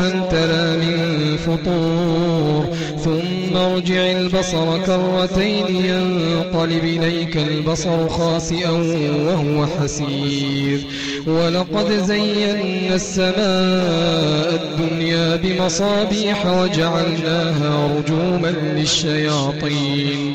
هل ترى من فطور. ثم ارجع البصر كرتين ينقلب إليك البصر خاسئا وهو حسير. ولقد زينا السماء الدنيا بمصابيح وجعلناها رجوما للشياطين.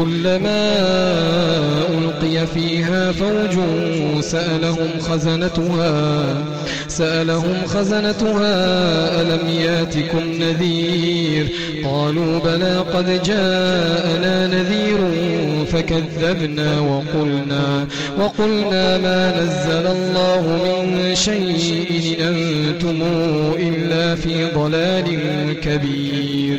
كلما ألقي فيها فوج سألهم خزنتها سألهم خزنتها ألم ياتكم نذير؟ قالوا بلى قد جاءنا نذير فكذبنا وقلنا وقلنا ما نزل الله من شيء أنتم إلا في ضلال كبير.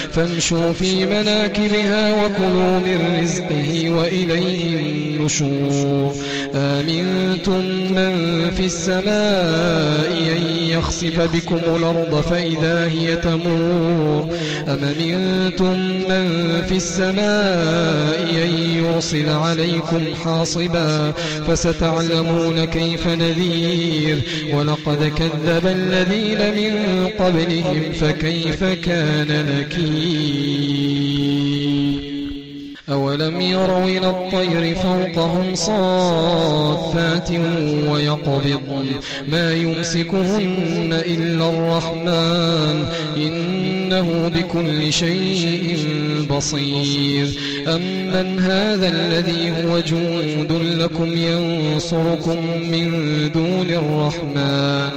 فامشوا في مناكبها وكلوا من رزقه وإليه النشور. آمنتم من في السماء أن يخسف بكم الأرض فإذا هي تمور؟ أم منتم من في السماء أن يرسل عليكم حاصبا فستعلمون كيف نذير؟ ولقد كذب الذين من قبلهم فكيف كان نكير؟ أولم يروا إلى الطير فوقهم صافات ويقبضن ما يمسكهن إلا الرحمن إنه بكل شيء بصير أمن هذا الذي هو جند لكم ينصركم من دون الرحمن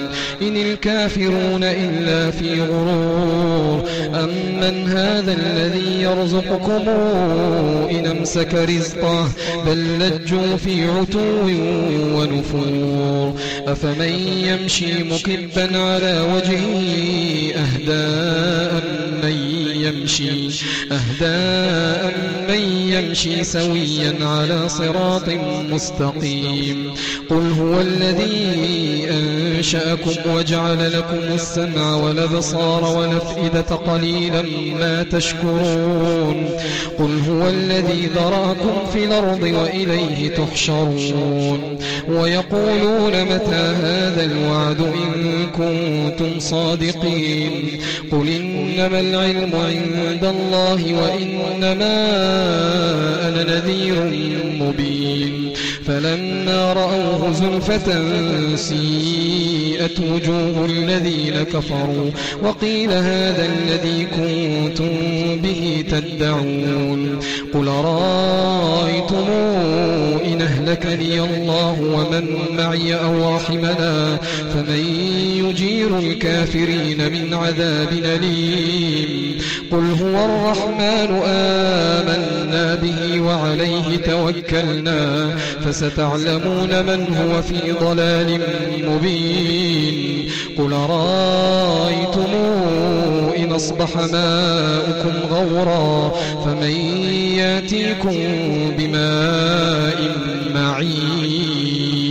إن الكافرون إلا في غرور. أمن هذا الذي يرزقكم إن أمسك رزقه بل لجوا في عتو ونفور. أفمن يمشي مكبا على وجهه أهداء من يمشي؟ أهداء من يمشي سويا على صراط مستقيم. قل هو الذي أنشأكم وجعل لكم السمع والأبصار والأفئدة قليلا ما تشكرون. قل هو الذي ذراكم في الأرض وإليه تحشرون. ويقولون متى هذا الوعد إن كنتم صادقين. قل إنما العلم عند الله وإنما أنا نذير مبين. فلما رأوه زلفة سيئت وجوه الذين كفروا وقيل هذا الذي كنتم به تدعون قل رأيتم إن أهلكني الله ومن معي أو رحمنا فمن يجير الكافرين من عذاب أليم قل هو الرحمن آمنا به وعليه توكلنا فستعلمون من هو في ضلال مبين قل رأيتم إن أصبح ماؤكم غورا فمن يأتيكم بماء معين